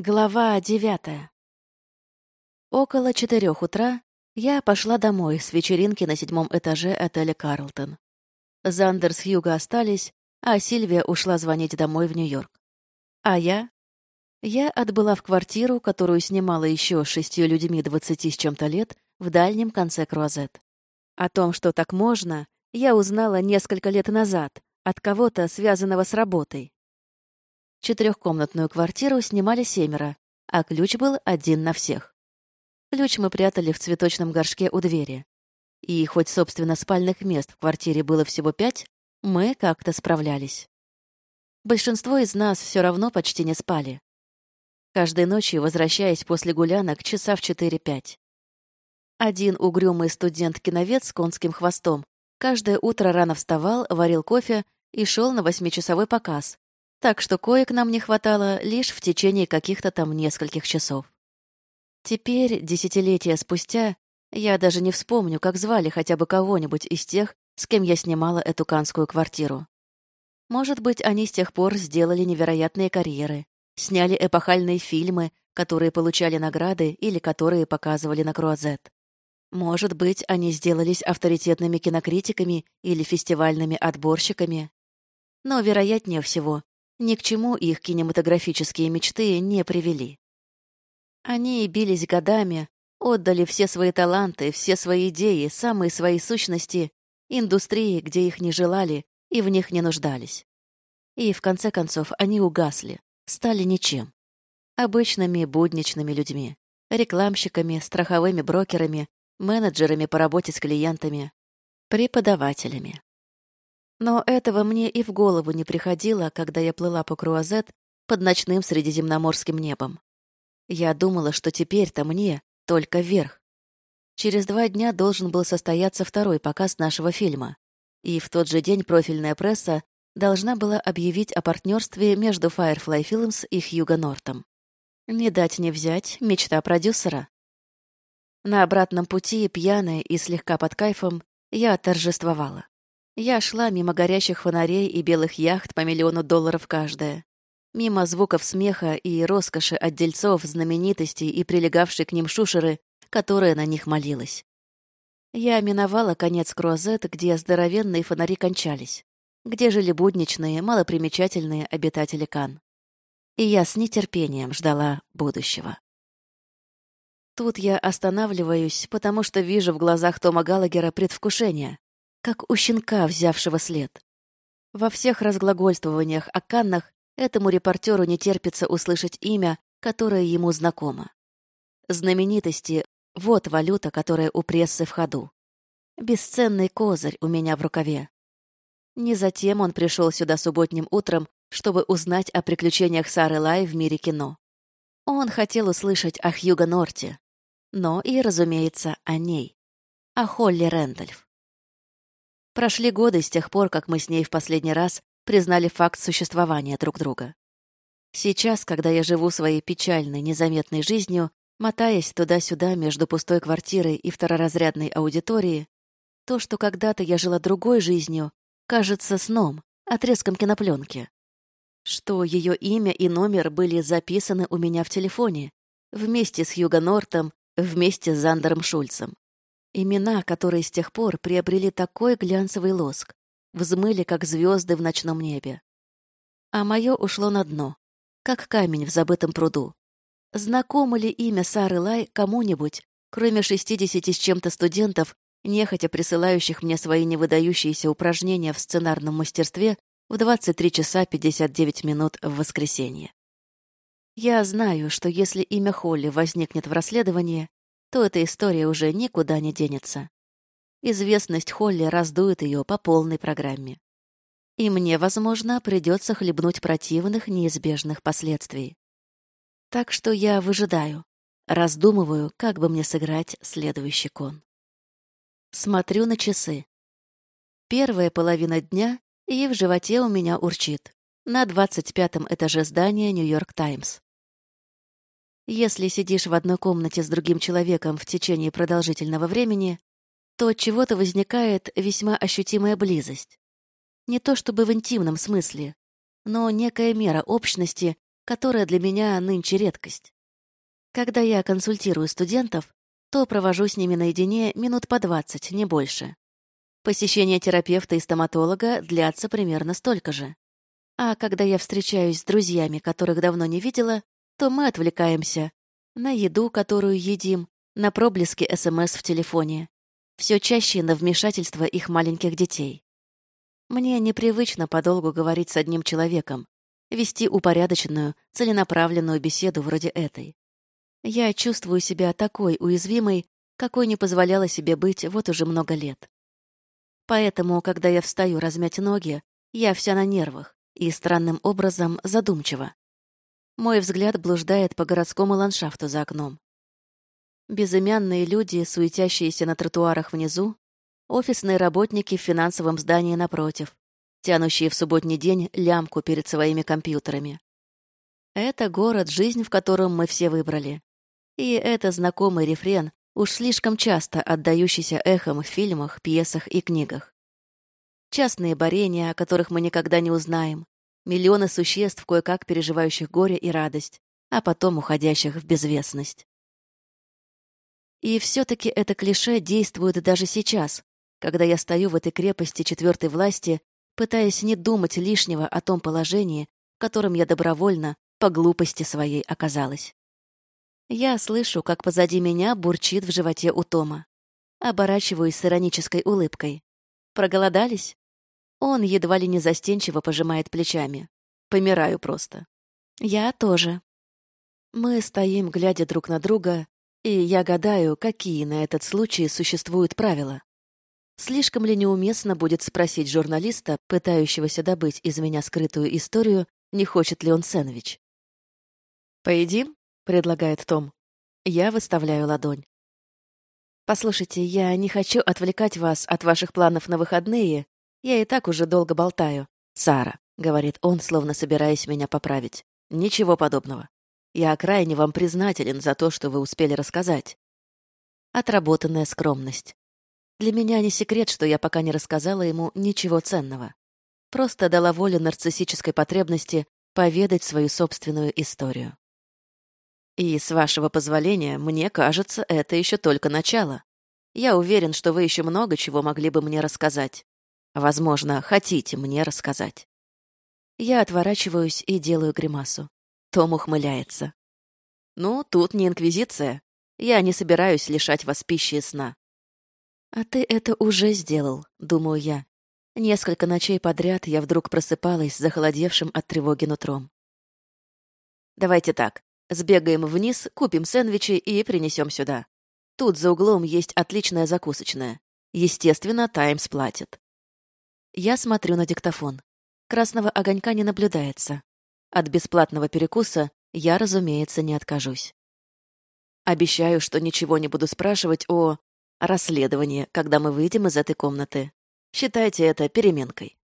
Глава девятая. Около четырех утра я пошла домой с вечеринки на седьмом этаже отеля «Карлтон». Зандер с Хьюго остались, а Сильвия ушла звонить домой в Нью-Йорк. А я? Я отбыла в квартиру, которую снимала еще шестью людьми двадцати с чем-то лет в дальнем конце Круазет. О том, что так можно, я узнала несколько лет назад от кого-то, связанного с работой. Четырехкомнатную квартиру снимали семеро, а ключ был один на всех. Ключ мы прятали в цветочном горшке у двери. И хоть, собственно, спальных мест в квартире было всего пять, мы как-то справлялись. Большинство из нас все равно почти не спали. Каждой ночью, возвращаясь после гулянок, часа в 4-5. Один угрюмый студент-киновед с конским хвостом каждое утро рано вставал, варил кофе и шел на восьмичасовой показ, так что коек нам не хватало лишь в течение каких-то там нескольких часов. Теперь, десятилетия спустя, я даже не вспомню, как звали хотя бы кого-нибудь из тех, с кем я снимала эту канскую квартиру. Может быть, они с тех пор сделали невероятные карьеры, сняли эпохальные фильмы, которые получали награды или которые показывали на Круазет. Может быть, они сделались авторитетными кинокритиками или фестивальными отборщиками. Но, вероятнее всего, ни к чему их кинематографические мечты не привели. Они бились годами, отдали все свои таланты, все свои идеи, самые свои сущности индустрии, где их не желали и в них не нуждались. И, в конце концов, они угасли, стали ничем. Обычными будничными людьми, рекламщиками, страховыми брокерами, менеджерами по работе с клиентами, преподавателями. Но этого мне и в голову не приходило, когда я плыла по Круазет под ночным средиземноморским небом. Я думала, что теперь-то мне только вверх. Через два дня должен был состояться второй показ нашего фильма. И в тот же день профильная пресса должна была объявить о партнерстве между Firefly Films и Хьюго Нортом. Не дать не взять мечта продюсера. На обратном пути, пьяная и слегка под кайфом, я торжествовала. Я шла мимо горящих фонарей и белых яхт по миллиону долларов каждая. Мимо звуков смеха и роскоши отдельцов, знаменитостей и прилегавшей к ним шушеры, которая на них молилась. Я миновала конец Круазет, где здоровенные фонари кончались, где жили будничные, малопримечательные обитатели Кан. И я с нетерпением ждала будущего. Тут я останавливаюсь, потому что вижу в глазах Тома Галагера предвкушение как у щенка, взявшего след. Во всех разглагольствованиях о Каннах этому репортеру не терпится услышать имя, которое ему знакомо. Знаменитости — вот валюта, которая у прессы в ходу. Бесценный козырь у меня в рукаве. Не затем он пришел сюда субботним утром, чтобы узнать о приключениях Сары Лай в мире кино. Он хотел услышать о Хьюго Норте, но и, разумеется, о ней, о Холли Рэндольф. Прошли годы с тех пор, как мы с ней в последний раз признали факт существования друг друга. Сейчас, когда я живу своей печальной, незаметной жизнью, мотаясь туда-сюда между пустой квартирой и второразрядной аудиторией, то, что когда-то я жила другой жизнью, кажется сном, отрезком кинопленки. Что ее имя и номер были записаны у меня в телефоне, вместе с Юго Нортом, вместе с Зандером Шульцем. Имена, которые с тех пор приобрели такой глянцевый лоск, взмыли, как звезды в ночном небе. А мое ушло на дно, как камень в забытом пруду. Знакомо ли имя Сары Лай кому-нибудь, кроме шестидесяти с чем-то студентов, нехотя присылающих мне свои невыдающиеся упражнения в сценарном мастерстве в 23 часа 59 минут в воскресенье? Я знаю, что если имя Холли возникнет в расследовании, то эта история уже никуда не денется. Известность Холли раздует ее по полной программе. И мне, возможно, придется хлебнуть противных неизбежных последствий. Так что я выжидаю, раздумываю, как бы мне сыграть следующий кон. Смотрю на часы. Первая половина дня, и в животе у меня урчит. На двадцать пятом этаже здания «Нью-Йорк Таймс». Если сидишь в одной комнате с другим человеком в течение продолжительного времени, то от чего-то возникает весьма ощутимая близость. Не то чтобы в интимном смысле, но некая мера общности, которая для меня нынче редкость. Когда я консультирую студентов, то провожу с ними наедине минут по двадцать, не больше. Посещение терапевта и стоматолога длятся примерно столько же. А когда я встречаюсь с друзьями, которых давно не видела, то мы отвлекаемся на еду, которую едим, на проблески СМС в телефоне, все чаще на вмешательство их маленьких детей. Мне непривычно подолгу говорить с одним человеком, вести упорядоченную, целенаправленную беседу вроде этой. Я чувствую себя такой уязвимой, какой не позволяла себе быть вот уже много лет. Поэтому, когда я встаю размять ноги, я вся на нервах и странным образом задумчива. Мой взгляд блуждает по городскому ландшафту за окном. Безымянные люди, суетящиеся на тротуарах внизу, офисные работники в финансовом здании напротив, тянущие в субботний день лямку перед своими компьютерами. Это город, жизнь в котором мы все выбрали. И это знакомый рефрен, уж слишком часто отдающийся эхом в фильмах, пьесах и книгах. Частные борения, о которых мы никогда не узнаем, миллионы существ, кое-как переживающих горе и радость, а потом уходящих в безвестность. И все-таки это клише действует даже сейчас, когда я стою в этой крепости четвертой власти, пытаясь не думать лишнего о том положении, в котором я добровольно, по глупости своей, оказалась. Я слышу, как позади меня бурчит в животе у Тома. Оборачиваюсь с иронической улыбкой. Проголодались? Он едва ли не застенчиво пожимает плечами. Помираю просто. Я тоже. Мы стоим, глядя друг на друга, и я гадаю, какие на этот случай существуют правила. Слишком ли неуместно будет спросить журналиста, пытающегося добыть из меня скрытую историю, не хочет ли он сэндвич? «Поедим?» — предлагает Том. Я выставляю ладонь. «Послушайте, я не хочу отвлекать вас от ваших планов на выходные. Я и так уже долго болтаю. Сара», — говорит он, словно собираясь меня поправить. «Ничего подобного. Я крайне вам признателен за то, что вы успели рассказать. Отработанная скромность. Для меня не секрет, что я пока не рассказала ему ничего ценного. Просто дала волю нарциссической потребности поведать свою собственную историю. И, с вашего позволения, мне кажется, это еще только начало. Я уверен, что вы еще много чего могли бы мне рассказать. Возможно, хотите мне рассказать. Я отворачиваюсь и делаю гримасу. Том ухмыляется. «Ну, тут не инквизиция. Я не собираюсь лишать вас пищи и сна». «А ты это уже сделал», — думаю я. Несколько ночей подряд я вдруг просыпалась с захолодевшим от тревоги нутром. «Давайте так. Сбегаем вниз, купим сэндвичи и принесем сюда. Тут за углом есть отличная закусочная. Естественно, Таймс платит». Я смотрю на диктофон. Красного огонька не наблюдается. От бесплатного перекуса я, разумеется, не откажусь. Обещаю, что ничего не буду спрашивать о расследовании, когда мы выйдем из этой комнаты. Считайте это переменкой.